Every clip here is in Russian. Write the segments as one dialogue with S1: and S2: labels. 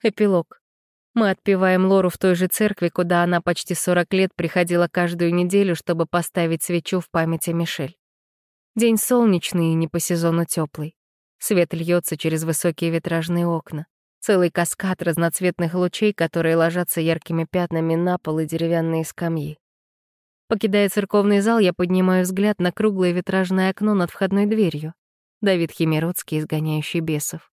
S1: Эпилог. Мы отпеваем Лору в той же церкви, куда она почти 40 лет приходила каждую неделю, чтобы поставить свечу в памяти Мишель. День солнечный и не по сезону теплый. Свет льется через высокие витражные окна. Целый каскад разноцветных лучей, которые ложатся яркими пятнами на пол и деревянные скамьи. Покидая церковный зал, я поднимаю взгляд на круглое витражное окно над входной дверью. Давид Химеродский, изгоняющий бесов.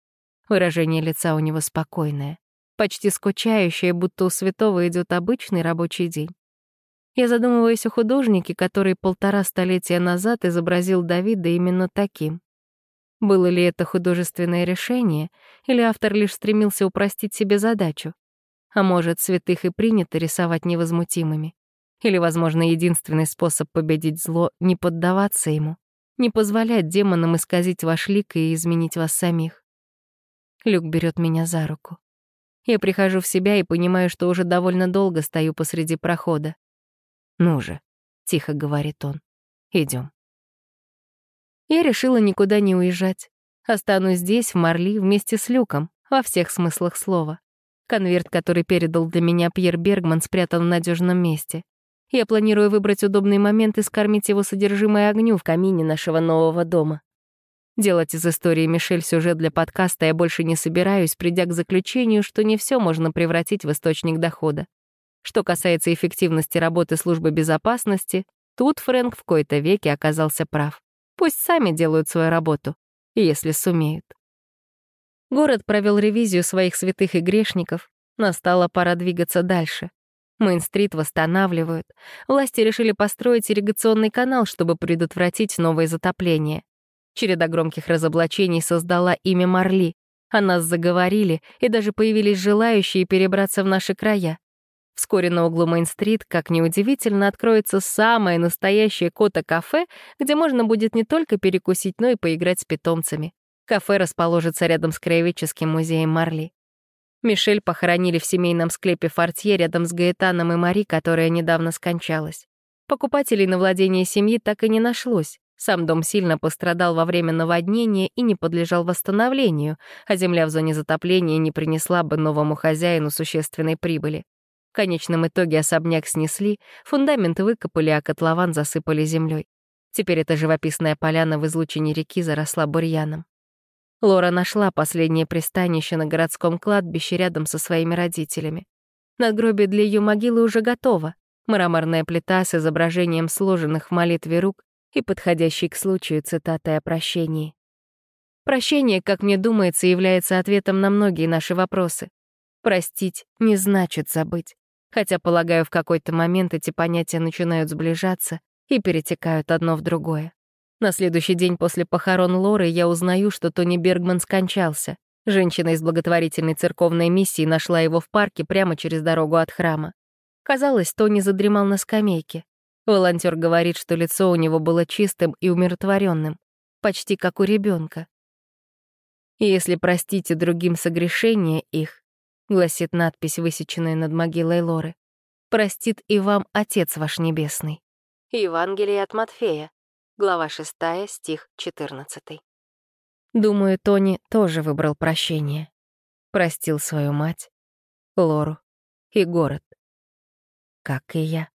S1: Выражение лица у него спокойное, почти скучающее, будто у святого идет обычный рабочий день. Я задумываюсь о художнике, который полтора столетия назад изобразил Давида именно таким. Было ли это художественное решение, или автор лишь стремился упростить себе задачу? А может, святых и принято рисовать невозмутимыми? Или, возможно, единственный способ победить зло — не поддаваться ему, не позволять демонам исказить ваш лик и изменить вас самих. Люк берет меня за руку. Я прихожу в себя и понимаю, что уже довольно долго стою посреди прохода. «Ну же», — тихо говорит он, — идем. Я решила никуда не уезжать. Останусь здесь, в Марли, вместе с Люком, во всех смыслах слова. Конверт, который передал для меня Пьер Бергман, спрятан в надежном месте. Я планирую выбрать удобный момент и скормить его содержимое огню в камине нашего нового дома. Делать из истории Мишель сюжет для подкаста я больше не собираюсь, придя к заключению, что не все можно превратить в источник дохода. Что касается эффективности работы службы безопасности, тут Фрэнк в кои-то веке оказался прав. Пусть сами делают свою работу, если сумеют. Город провел ревизию своих святых и грешников. Настала пора двигаться дальше. Мейн-стрит восстанавливают. Власти решили построить ирригационный канал, чтобы предотвратить новое затопление. Череда громких разоблачений создала имя Марли. О нас заговорили, и даже появились желающие перебраться в наши края. Вскоре на углу Мейн-стрит, как неудивительно, откроется самое настоящее кота-кафе, где можно будет не только перекусить, но и поиграть с питомцами. Кафе расположится рядом с Краеведческим музеем Марли. Мишель похоронили в семейном склепе Фортье рядом с Гаэтаном и Мари, которая недавно скончалась. Покупателей на владение семьи так и не нашлось. Сам дом сильно пострадал во время наводнения и не подлежал восстановлению, а земля в зоне затопления не принесла бы новому хозяину существенной прибыли. В конечном итоге особняк снесли, фундамент выкопали, а котлован засыпали землей. Теперь эта живописная поляна в излучине реки заросла бурьяном. Лора нашла последнее пристанище на городском кладбище рядом со своими родителями. Надгробие для ее могилы уже готово. Мраморная плита с изображением сложенных в молитве рук и подходящей к случаю цитатой о прощении. Прощение, как мне думается, является ответом на многие наши вопросы. Простить не значит забыть. Хотя, полагаю, в какой-то момент эти понятия начинают сближаться и перетекают одно в другое. На следующий день после похорон Лоры я узнаю, что Тони Бергман скончался. Женщина из благотворительной церковной миссии нашла его в парке прямо через дорогу от храма. Казалось, Тони задремал на скамейке. Волонтер говорит, что лицо у него было чистым и умиротворенным, почти как у ребенка. «Если простите другим согрешения их», — гласит надпись, высеченная над могилой Лоры, «простит и вам Отец ваш Небесный». Евангелие от Матфея, Глава 6, стих 14. Думаю, Тони тоже выбрал прощение. Простил свою мать, Лору и город. Как и я.